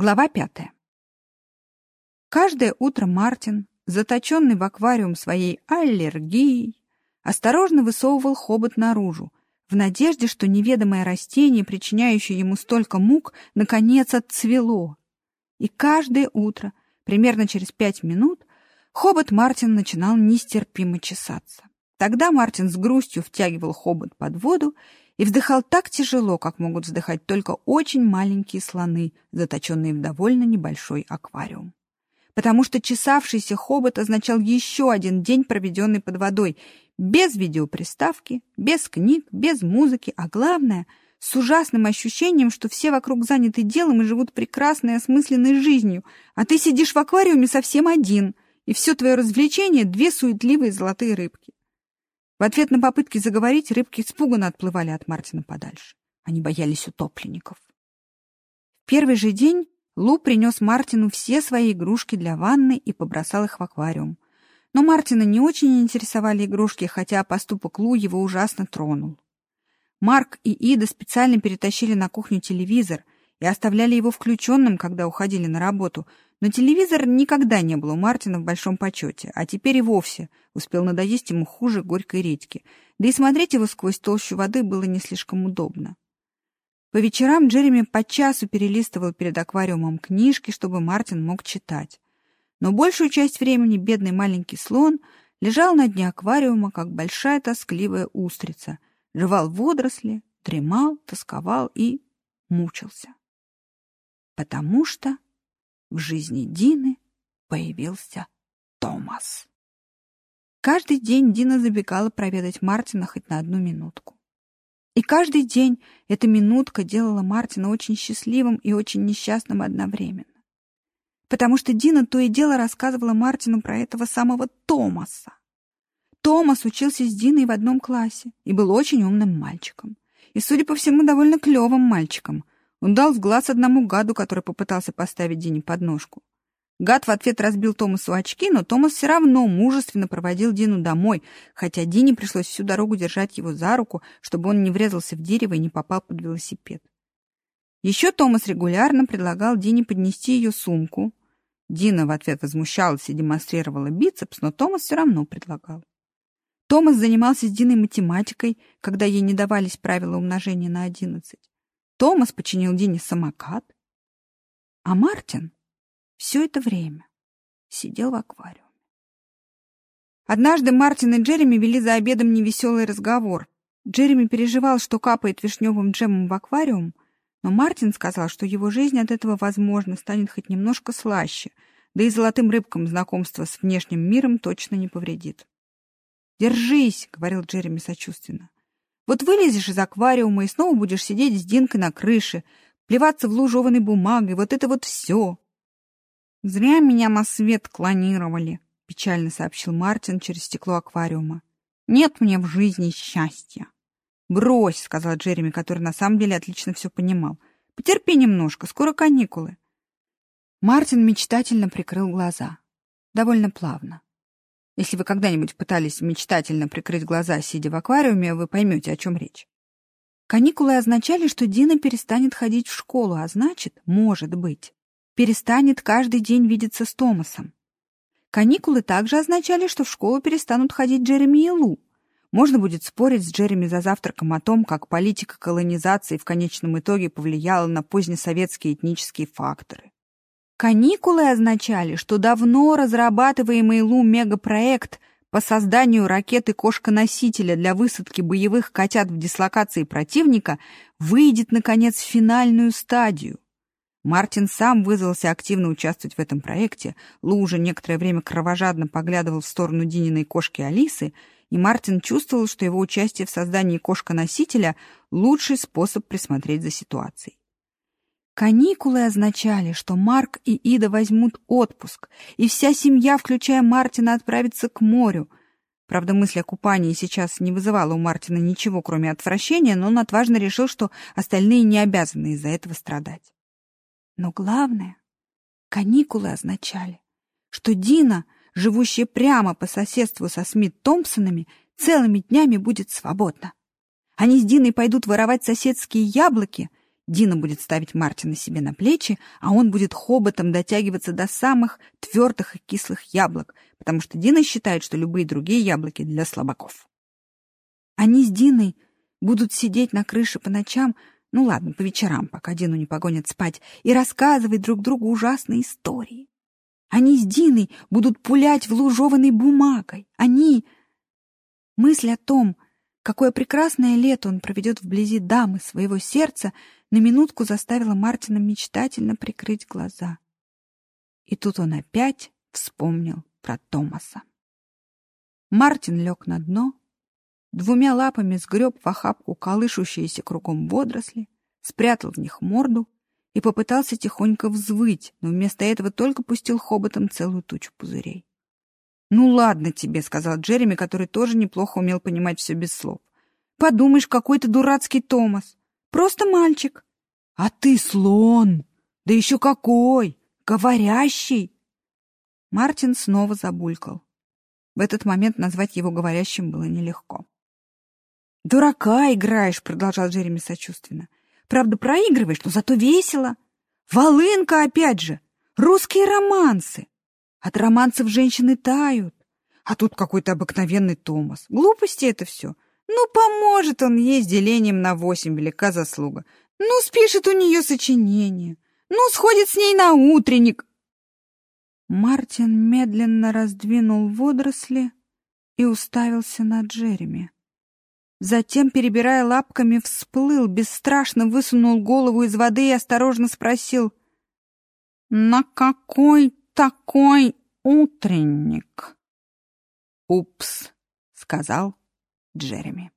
Глава пятая. Каждое утро Мартин, заточенный в аквариум своей аллергией, осторожно высовывал хобот наружу, в надежде, что неведомое растение, причиняющее ему столько мук, наконец отцвело. И каждое утро, примерно через пять минут, хобот Мартин начинал нестерпимо чесаться. Тогда Мартин с грустью втягивал хобот под воду и вздыхал так тяжело, как могут вздыхать только очень маленькие слоны, заточенные в довольно небольшой аквариум. Потому что чесавшийся хобот означал еще один день, проведенный под водой, без видеоприставки, без книг, без музыки, а главное — с ужасным ощущением, что все вокруг заняты делом и живут прекрасной осмысленной жизнью, а ты сидишь в аквариуме совсем один, и все твое развлечение — две суетливые золотые рыбки. В ответ на попытки заговорить рыбки испуганно отплывали от Мартина подальше. Они боялись утопленников. В первый же день Лу принес Мартину все свои игрушки для ванны и побросал их в аквариум. Но Мартина не очень интересовали игрушки, хотя поступок Лу его ужасно тронул. Марк и Ида специально перетащили на кухню телевизор и оставляли его включенным, когда уходили на работу, но телевизор никогда не был у Мартина в большом почете, а теперь и вовсе успел надоесть ему хуже горькой редьки, да и смотреть его сквозь толщу воды было не слишком удобно. По вечерам Джереми по часу перелистывал перед аквариумом книжки, чтобы Мартин мог читать. Но большую часть времени бедный маленький слон лежал на дне аквариума, как большая тоскливая устрица, жевал водоросли, дремал, тосковал и мучился. Потому что в жизни Дины появился Томас. Каждый день Дина забегала проведать Мартина хоть на одну минутку. И каждый день эта минутка делала Мартина очень счастливым и очень несчастным одновременно. Потому что Дина то и дело рассказывала Мартину про этого самого Томаса. Томас учился с Диной в одном классе и был очень умным мальчиком. И, судя по всему, довольно клевым мальчиком — он дал в глаз одному гаду, который попытался поставить Дине подножку. Гад в ответ разбил Томасу очки, но Томас все равно мужественно проводил Дину домой, хотя Дине пришлось всю дорогу держать его за руку, чтобы он не врезался в дерево и не попал под велосипед. Еще Томас регулярно предлагал Дине поднести ее сумку. Дина в ответ возмущалась и демонстрировала бицепс, но Томас все равно предлагал. Томас занимался с Диной математикой, когда ей не давались правила умножения на одиннадцать. Томас починил Дине самокат, а Мартин все это время сидел в аквариуме. Однажды Мартин и Джереми вели за обедом невеселый разговор. Джереми переживал, что капает вишневым джемом в аквариум, но Мартин сказал, что его жизнь от этого, возможно, станет хоть немножко слаще, да и золотым рыбкам знакомство с внешним миром точно не повредит. «Держись», — говорил Джереми сочувственно. Вот вылезешь из аквариума и снова будешь сидеть с Динкой на крыше, плеваться в лужеванной бумагой, вот это вот все. Зря меня на свет клонировали, печально сообщил Мартин через стекло аквариума. Нет мне в жизни счастья. Брось, сказал Джереми, который на самом деле отлично все понимал. Потерпи немножко, скоро каникулы. Мартин мечтательно прикрыл глаза. Довольно плавно. Если вы когда-нибудь пытались мечтательно прикрыть глаза, сидя в аквариуме, вы поймете, о чем речь. Каникулы означали, что Дина перестанет ходить в школу, а значит, может быть, перестанет каждый день видеться с Томасом. Каникулы также означали, что в школу перестанут ходить Джереми и Лу. Можно будет спорить с Джереми за завтраком о том, как политика колонизации в конечном итоге повлияла на позднесоветские этнические факторы. Каникулы означали, что давно разрабатываемый Лу мегапроект по созданию ракеты-кошка-носителя для высадки боевых котят в дислокации противника выйдет, наконец, в финальную стадию. Мартин сам вызвался активно участвовать в этом проекте. Лу уже некоторое время кровожадно поглядывал в сторону Дининой кошки Алисы, и Мартин чувствовал, что его участие в создании кошка-носителя — лучший способ присмотреть за ситуацией. Каникулы означали, что Марк и Ида возьмут отпуск, и вся семья, включая Мартина, отправится к морю. Правда, мысль о купании сейчас не вызывала у Мартина ничего, кроме отвращения, но он отважно решил, что остальные не обязаны из-за этого страдать. Но главное, каникулы означали, что Дина, живущая прямо по соседству со Смит Томпсонами, целыми днями будет свободна. Они с Диной пойдут воровать соседские яблоки — Дина будет ставить Мартина себе на плечи, а он будет хоботом дотягиваться до самых твердых и кислых яблок, потому что Дина считает, что любые другие яблоки для слабаков. Они с Диной будут сидеть на крыше по ночам, ну ладно, по вечерам, пока Дину не погонят спать, и рассказывать друг другу ужасные истории. Они с Диной будут пулять в лужеванной бумагой. Они... Мысль о том, какое прекрасное лето он проведет вблизи дамы своего сердца, на минутку заставила Мартина мечтательно прикрыть глаза. И тут он опять вспомнил про Томаса. Мартин лег на дно, двумя лапами сгреб в охапку колышущиеся кругом водоросли, спрятал в них морду и попытался тихонько взвыть, но вместо этого только пустил хоботом целую тучу пузырей. «Ну ладно тебе», — сказал Джереми, который тоже неплохо умел понимать все без слов. «Подумаешь, какой-то дурацкий Томас. Просто мальчик. А ты слон! Да еще какой! Говорящий!» Мартин снова забулькал. В этот момент назвать его говорящим было нелегко. «Дурака играешь», — продолжал Джереми сочувственно. «Правда, проигрываешь, но зато весело. Волынка опять же. Русские романсы. От романсов женщины тают. А тут какой-то обыкновенный Томас. Глупости это все. Ну, поможет он ей с делением на восемь, велика заслуга. Ну, спишет у нее сочинение. Ну, сходит с ней на утренник. Мартин медленно раздвинул водоросли и уставился на Джереми. Затем, перебирая лапками, всплыл, бесстрашно высунул голову из воды и осторожно спросил, «На какой такой утренник?» «Упс», — сказал Джереми.